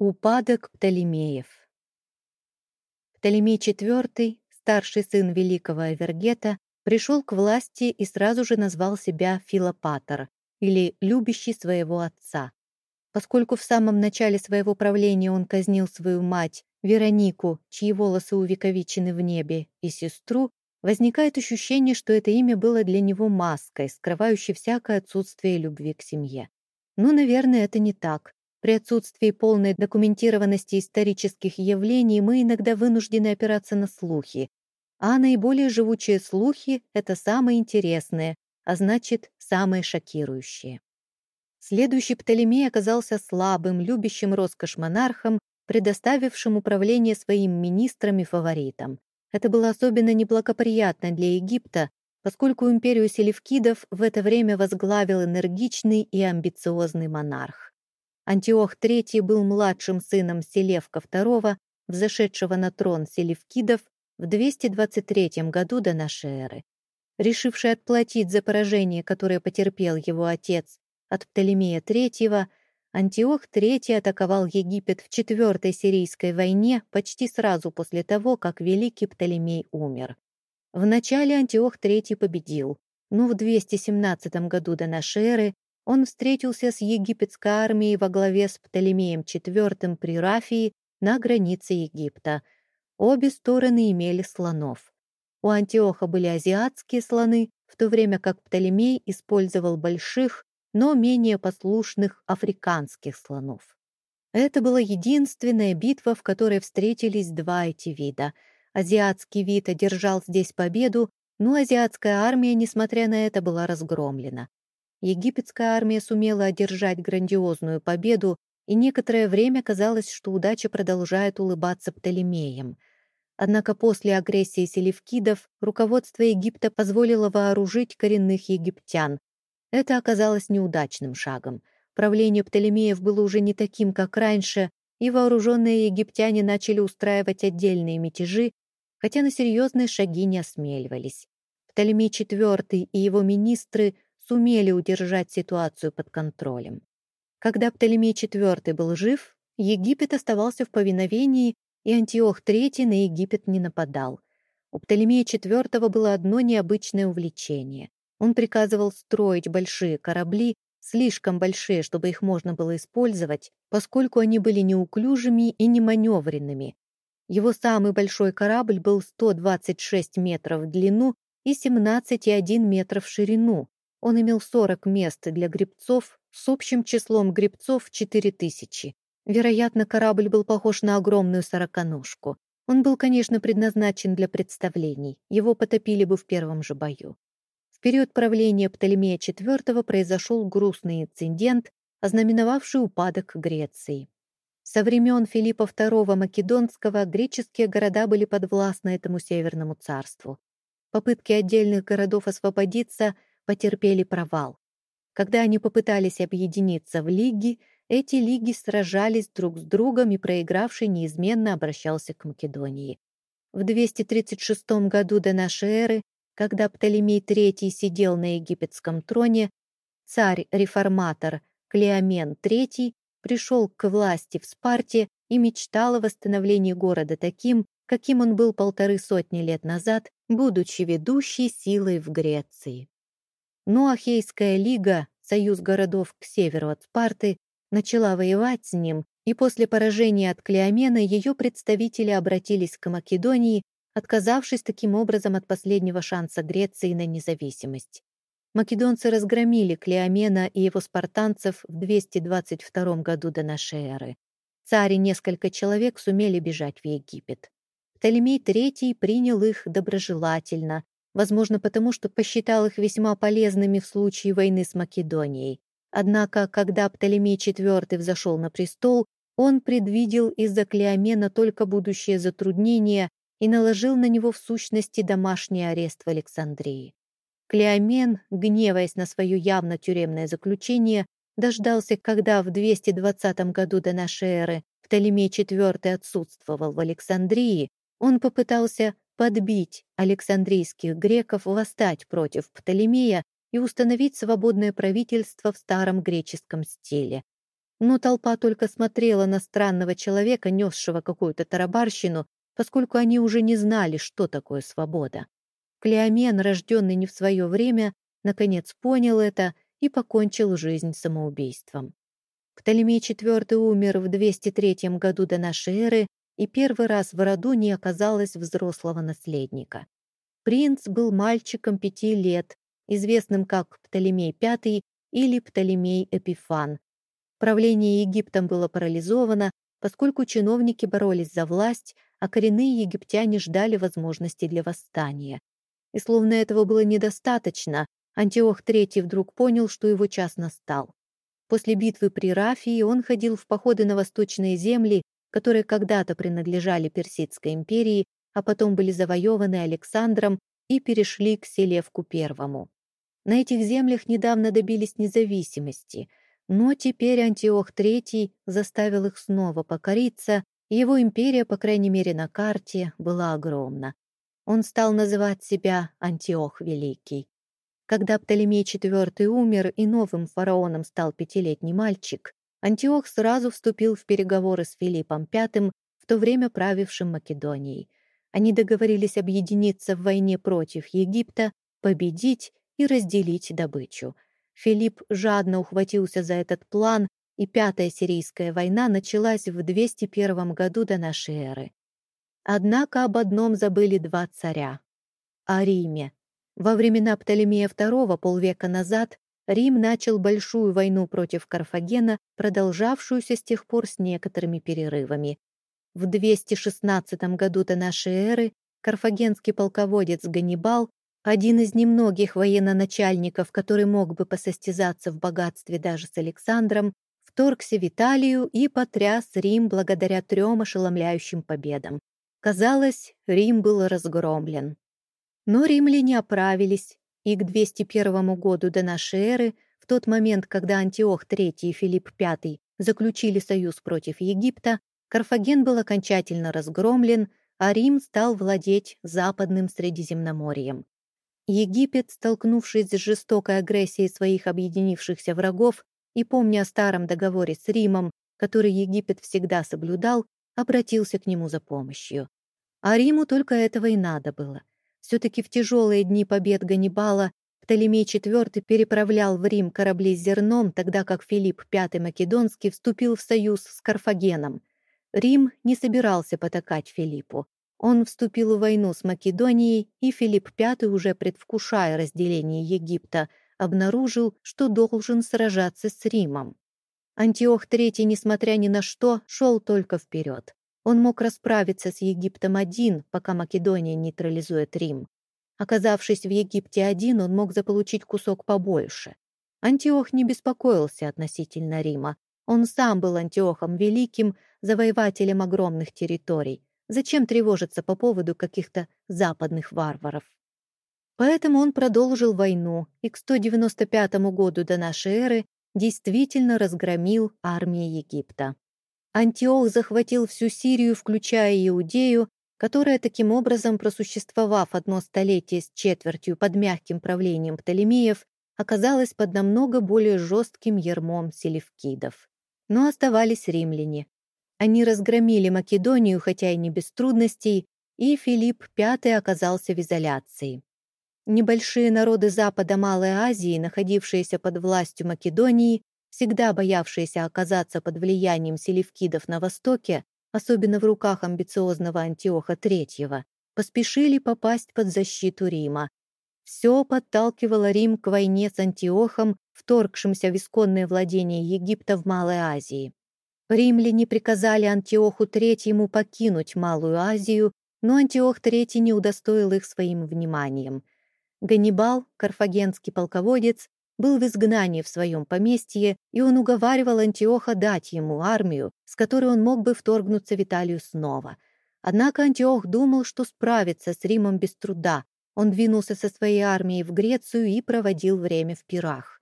Упадок Птолемеев Птолемей IV, старший сын великого Эвергета, пришел к власти и сразу же назвал себя Филопатор, или «любящий своего отца». Поскольку в самом начале своего правления он казнил свою мать, Веронику, чьи волосы увековечены в небе, и сестру, возникает ощущение, что это имя было для него маской, скрывающей всякое отсутствие любви к семье. Но, наверное, это не так. При отсутствии полной документированности исторических явлений мы иногда вынуждены опираться на слухи. А наиболее живучие слухи — это самые интересные, а значит, самые шокирующие. Следующий Птолемей оказался слабым, любящим роскошь монархом, предоставившим управление своим министрам и фаворитам. Это было особенно неблагоприятно для Египта, поскольку империю селевкидов в это время возглавил энергичный и амбициозный монарх. Антиох III был младшим сыном Селевка II, взошедшего на трон Селевкидов в 223 году до нашей эры. Решивший отплатить за поражение, которое потерпел его отец от Птолемея III, Антиох III атаковал Египет в Четвертой Сирийской войне почти сразу после того, как Великий Птолемей умер. Вначале Антиох III победил, но в 217 году до нашей эры он встретился с египетской армией во главе с Птолемеем IV при Рафии на границе Египта. Обе стороны имели слонов. У Антиоха были азиатские слоны, в то время как Птолемей использовал больших, но менее послушных африканских слонов. Это была единственная битва, в которой встретились два эти вида. Азиатский вид одержал здесь победу, но азиатская армия, несмотря на это, была разгромлена. Египетская армия сумела одержать грандиозную победу, и некоторое время казалось, что удача продолжает улыбаться Птолемеям. Однако после агрессии селевкидов руководство Египта позволило вооружить коренных египтян. Это оказалось неудачным шагом. Правление Птолемеев было уже не таким, как раньше, и вооруженные египтяне начали устраивать отдельные мятежи, хотя на серьезные шаги не осмеливались. Птолемей IV и его министры – сумели удержать ситуацию под контролем. Когда Птолемей IV был жив, Египет оставался в повиновении, и Антиох III на Египет не нападал. У Птолемея IV было одно необычное увлечение. Он приказывал строить большие корабли, слишком большие, чтобы их можно было использовать, поскольку они были неуклюжими и неманевренными. Его самый большой корабль был 126 метров в длину и 17,1 метров в ширину, он имел 40 мест для гребцов с общим числом гребцов 4000. Вероятно, корабль был похож на огромную сороконожку. Он был, конечно, предназначен для представлений. Его потопили бы в первом же бою. В период правления Птолемея IV произошел грустный инцидент, ознаменовавший упадок Греции. Со времен Филиппа II Македонского греческие города были подвластны этому Северному царству. Попытки отдельных городов освободиться – потерпели провал. Когда они попытались объединиться в лиги, эти лиги сражались друг с другом, и проигравший неизменно обращался к Македонии. В 236 году до нашей эры, когда Птолемей III сидел на египетском троне, царь-реформатор Клеомен III пришел к власти в Спарте и мечтал о восстановлении города таким, каким он был полторы сотни лет назад, будучи ведущей силой в Греции. Но Ахейская лига, союз городов к северу от Спарты, начала воевать с ним, и после поражения от Клеомена ее представители обратились к Македонии, отказавшись таким образом от последнего шанса Греции на независимость. Македонцы разгромили Клеомена и его спартанцев в 222 году до нашей эры. Царь и несколько человек сумели бежать в Египет. Птолемей III принял их доброжелательно, возможно, потому что посчитал их весьма полезными в случае войны с Македонией. Однако, когда Птолемей IV взошел на престол, он предвидел из-за Клеомена только будущее затруднение и наложил на него в сущности домашний арест в Александрии. Клеомен, гневаясь на свое явно тюремное заключение, дождался, когда в 220 году до нашей эры Птолемей IV отсутствовал в Александрии, он попытался подбить александрийских греков восстать против Птолемея и установить свободное правительство в старом греческом стиле. но толпа только смотрела на странного человека, несшего какую-то тарабарщину, поскольку они уже не знали, что такое свобода. Клеомен, рожденный не в свое время, наконец понял это и покончил жизнь самоубийством. Птолемей IV умер в 203 году до нашей эры, и первый раз в роду не оказалось взрослого наследника. Принц был мальчиком пяти лет, известным как Птолемей V или Птолемей Эпифан. Правление Египтом было парализовано, поскольку чиновники боролись за власть, а коренные египтяне ждали возможности для восстания. И словно этого было недостаточно, Антиох III вдруг понял, что его час настал. После битвы при Рафии он ходил в походы на восточные земли, которые когда-то принадлежали Персидской империи, а потом были завоеваны Александром и перешли к Селевку I. На этих землях недавно добились независимости, но теперь Антиох III заставил их снова покориться, его империя, по крайней мере на карте, была огромна. Он стал называть себя Антиох Великий. Когда Птолемей IV умер и новым фараоном стал пятилетний мальчик, Антиох сразу вступил в переговоры с Филиппом V, в то время правившим Македонией. Они договорились объединиться в войне против Египта, победить и разделить добычу. Филипп жадно ухватился за этот план, и Пятая Сирийская война началась в 201 году до нашей эры. Однако об одном забыли два царя — о Риме. Во времена Птолемея II полвека назад Рим начал большую войну против Карфагена, продолжавшуюся с тех пор с некоторыми перерывами. В 216 году до нашей эры карфагенский полководец Ганнибал, один из немногих военно-начальников, который мог бы посостязаться в богатстве даже с Александром, вторгся в Италию и потряс Рим благодаря трем ошеломляющим победам. Казалось, Рим был разгромлен. Но римляне оправились, и к 201 году до нашей эры, в тот момент, когда Антиох III и Филипп V заключили союз против Египта, Карфаген был окончательно разгромлен, а Рим стал владеть Западным Средиземноморьем. Египет, столкнувшись с жестокой агрессией своих объединившихся врагов и помня о старом договоре с Римом, который Египет всегда соблюдал, обратился к нему за помощью. А Риму только этого и надо было. Все-таки в тяжелые дни побед Ганнибала Птолемей IV переправлял в Рим корабли с зерном, тогда как Филипп V Македонский вступил в союз с Карфагеном. Рим не собирался потакать Филиппу. Он вступил в войну с Македонией, и Филипп V, уже предвкушая разделение Египта, обнаружил, что должен сражаться с Римом. Антиох III, несмотря ни на что, шел только вперед. Он мог расправиться с Египтом один, пока Македония нейтрализует Рим. Оказавшись в Египте один, он мог заполучить кусок побольше. Антиох не беспокоился относительно Рима. Он сам был Антиохом Великим, завоевателем огромных территорий. Зачем тревожиться по поводу каких-то западных варваров? Поэтому он продолжил войну и к 195 году до нашей эры действительно разгромил армии Египта. Антиох захватил всю Сирию, включая Иудею, которая таким образом, просуществовав одно столетие с четвертью под мягким правлением Птолемеев, оказалась под намного более жестким ермом селевкидов. Но оставались римляне. Они разгромили Македонию, хотя и не без трудностей, и Филипп V оказался в изоляции. Небольшие народы Запада Малой Азии, находившиеся под властью Македонии, всегда боявшиеся оказаться под влиянием селевкидов на Востоке, особенно в руках амбициозного Антиоха III, поспешили попасть под защиту Рима. Все подталкивало Рим к войне с Антиохом, вторгшимся в исконное владение Египта в Малой Азии. Римляне приказали Антиоху III покинуть Малую Азию, но Антиох III не удостоил их своим вниманием. Ганнибал, карфагенский полководец, был в изгнании в своем поместье, и он уговаривал Антиоха дать ему армию, с которой он мог бы вторгнуться в Италию снова. Однако Антиох думал, что справится с Римом без труда. Он двинулся со своей армией в Грецию и проводил время в пирах.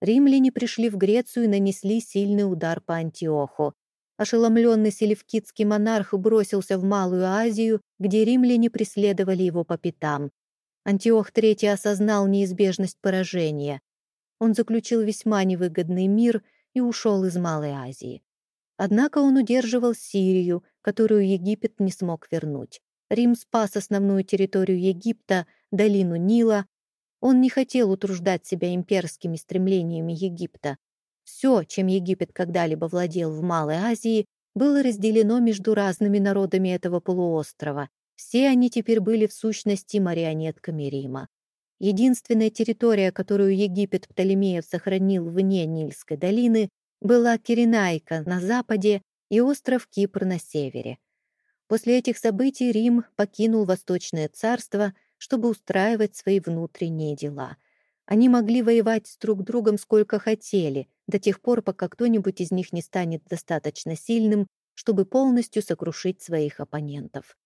Римляне пришли в Грецию и нанесли сильный удар по Антиоху. Ошеломленный селевкидский монарх бросился в Малую Азию, где римляне преследовали его по пятам. Антиох III осознал неизбежность поражения. Он заключил весьма невыгодный мир и ушел из Малой Азии. Однако он удерживал Сирию, которую Египет не смог вернуть. Рим спас основную территорию Египта, долину Нила. Он не хотел утруждать себя имперскими стремлениями Египта. Все, чем Египет когда-либо владел в Малой Азии, было разделено между разными народами этого полуострова. Все они теперь были в сущности марионетками Рима. Единственная территория, которую Египет Птолемеев сохранил вне Нильской долины, была Киренайка на западе и остров Кипр на севере. После этих событий Рим покинул Восточное царство, чтобы устраивать свои внутренние дела. Они могли воевать с друг другом сколько хотели, до тех пор, пока кто-нибудь из них не станет достаточно сильным, чтобы полностью сокрушить своих оппонентов.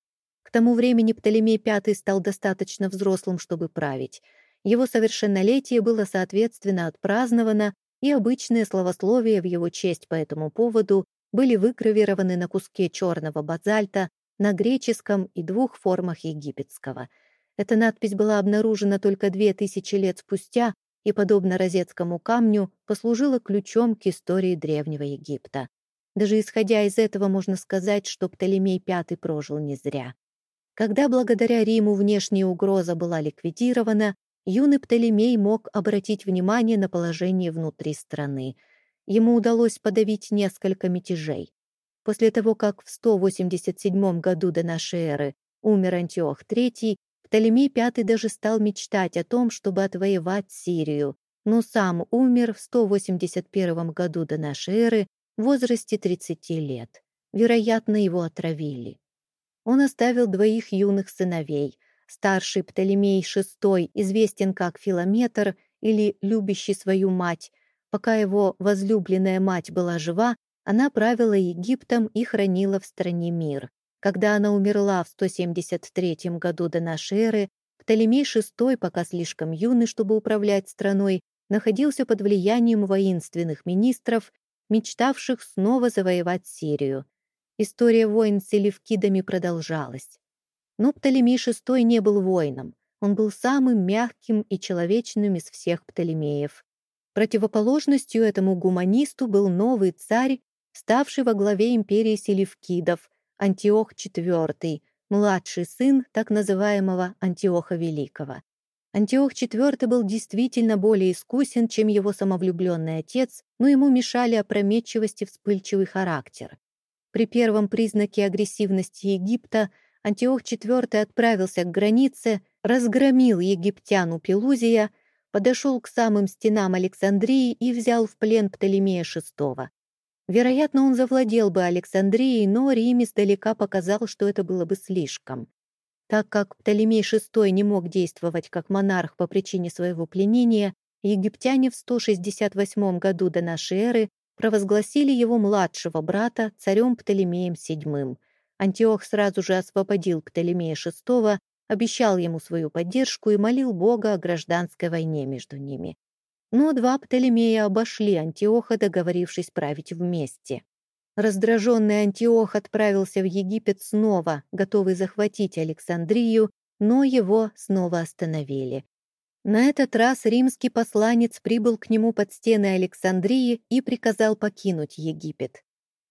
К тому времени Птолемей V стал достаточно взрослым, чтобы править. Его совершеннолетие было, соответственно, отпраздновано, и обычные словословия в его честь по этому поводу были выкравированы на куске черного базальта на греческом и двух формах египетского. Эта надпись была обнаружена только две тысячи лет спустя и, подобно розетскому камню, послужила ключом к истории Древнего Египта. Даже исходя из этого можно сказать, что Птолемей V прожил не зря. Когда благодаря Риму внешняя угроза была ликвидирована, юный Птолемей мог обратить внимание на положение внутри страны. Ему удалось подавить несколько мятежей. После того, как в 187 году до нашей эры умер Антиох III, Птолемей V даже стал мечтать о том, чтобы отвоевать Сирию, но сам умер в 181 году до нашей эры в возрасте 30 лет. Вероятно, его отравили. Он оставил двоих юных сыновей. Старший Птолемей VI известен как Филометр или любящий свою мать. Пока его возлюбленная мать была жива, она правила Египтом и хранила в стране мир. Когда она умерла в 173 году до нашей эры, Птолемей VI, пока слишком юный, чтобы управлять страной, находился под влиянием воинственных министров, мечтавших снова завоевать Сирию. История войн с селевкидами продолжалась. Но Птолемей VI не был воином. Он был самым мягким и человечным из всех Птолемеев. Противоположностью этому гуманисту был новый царь, ставший во главе империи селевкидов, Антиох IV, младший сын так называемого Антиоха Великого. Антиох IV был действительно более искусен, чем его самовлюбленный отец, но ему мешали опрометчивость и вспыльчивый характер. При первом признаке агрессивности Египта Антиох IV отправился к границе, разгромил египтян у Пелузия, подошел к самым стенам Александрии и взял в плен Птолемея VI. Вероятно, он завладел бы Александрией, но Рим издалека показал, что это было бы слишком. Так как Птолемей VI не мог действовать как монарх по причине своего пленения, египтяне в 168 году до нашей эры провозгласили его младшего брата царем Птолемеем VII. Антиох сразу же освободил Птолемея VI, обещал ему свою поддержку и молил Бога о гражданской войне между ними. Но два Птолемея обошли Антиоха, договорившись править вместе. Раздраженный Антиох отправился в Египет снова, готовый захватить Александрию, но его снова остановили. На этот раз римский посланец прибыл к нему под стены Александрии и приказал покинуть Египет.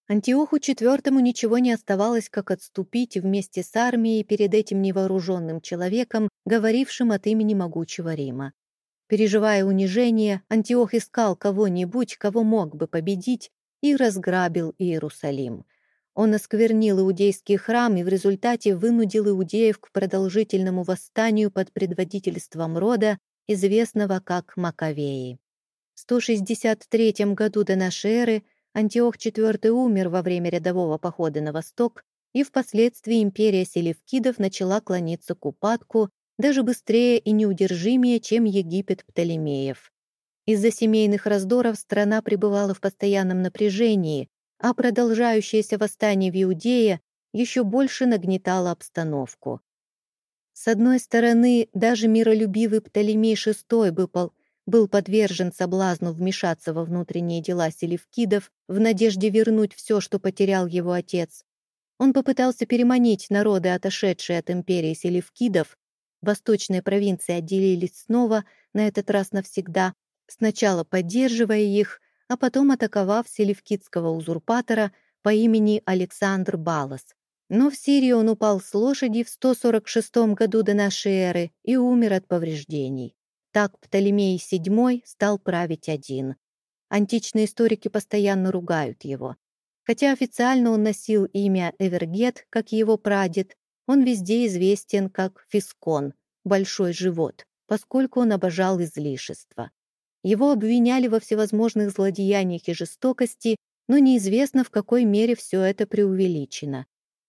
Антиоху IV ничего не оставалось, как отступить вместе с армией перед этим невооруженным человеком, говорившим от имени могучего Рима. Переживая унижение, Антиох искал кого-нибудь, кого мог бы победить, и разграбил Иерусалим. Он осквернил иудейский храм и в результате вынудил иудеев к продолжительному восстанию под предводительством рода, известного как Маковеи. В 163 году до эры Антиох IV умер во время рядового похода на восток, и впоследствии империя селевкидов начала клониться к упадку даже быстрее и неудержимее, чем Египет Птолемеев. Из-за семейных раздоров страна пребывала в постоянном напряжении, а продолжающееся восстание в Иудее еще больше нагнетало обстановку. С одной стороны, даже миролюбивый Птолемей VI был, был подвержен соблазну вмешаться во внутренние дела селевкидов в надежде вернуть все, что потерял его отец. Он попытался переманить народы, отошедшие от империи селевкидов. Восточные провинции отделились снова, на этот раз навсегда, сначала поддерживая их, а потом атаковав селевкидского узурпатора по имени Александр Балас. Но в Сирии он упал с лошади в 146 году до нашей эры и умер от повреждений. Так Птолемей VII стал править один. Античные историки постоянно ругают его. Хотя официально он носил имя Эвергет, как его прадед, он везде известен как Фискон, большой живот, поскольку он обожал излишества. Его обвиняли во всевозможных злодеяниях и жестокости, но неизвестно, в какой мере все это преувеличено.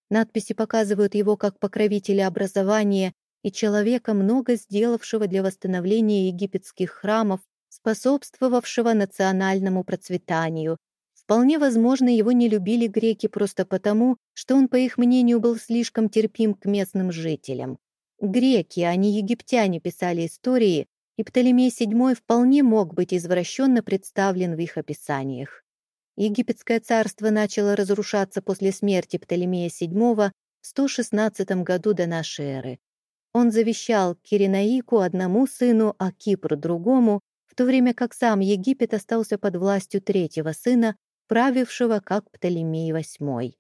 Надписи показывают его как покровителя образования и человека, много сделавшего для восстановления египетских храмов, способствовавшего национальному процветанию. Вполне возможно, его не любили греки просто потому, что он, по их мнению, был слишком терпим к местным жителям. Греки, а не египтяне писали истории, и Птолемей VII вполне мог быть извращенно представлен в их описаниях. Египетское царство начало разрушаться после смерти Птолемея VII в 116 году до нашей эры. Он завещал Киренаику одному сыну, а Кипр другому, в то время как сам Египет остался под властью третьего сына, правившего как Птолемей VIII.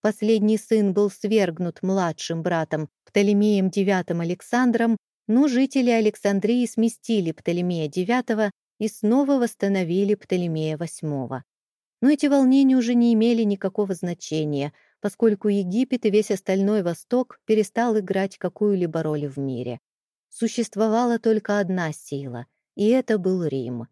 Последний сын был свергнут младшим братом Птолемеем IX Александром, но жители Александрии сместили Птолемея IX и снова восстановили Птолемея VIII. Но эти волнения уже не имели никакого значения, поскольку Египет и весь остальной Восток перестал играть какую-либо роль в мире. Существовала только одна сила, и это был Рим.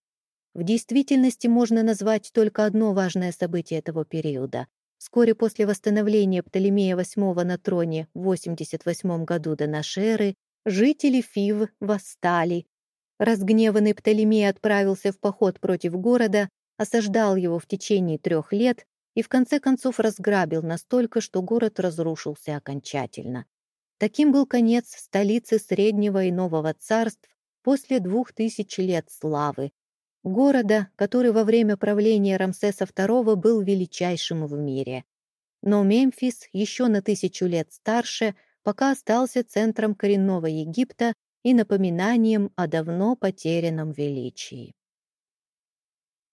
В действительности можно назвать только одно важное событие этого периода. Вскоре после восстановления Птолемея VIII на троне в 88 году до нашей эры жители Фив восстали. Разгневанный Птолемей отправился в поход против города, осаждал его в течение трех лет и в конце концов разграбил настолько, что город разрушился окончательно. Таким был конец столицы Среднего и Нового царств после двух тысяч лет славы, города, который во время правления Рамсеса II был величайшим в мире. Но Мемфис, еще на тысячу лет старше, пока остался центром коренного Египта и напоминанием о давно потерянном величии.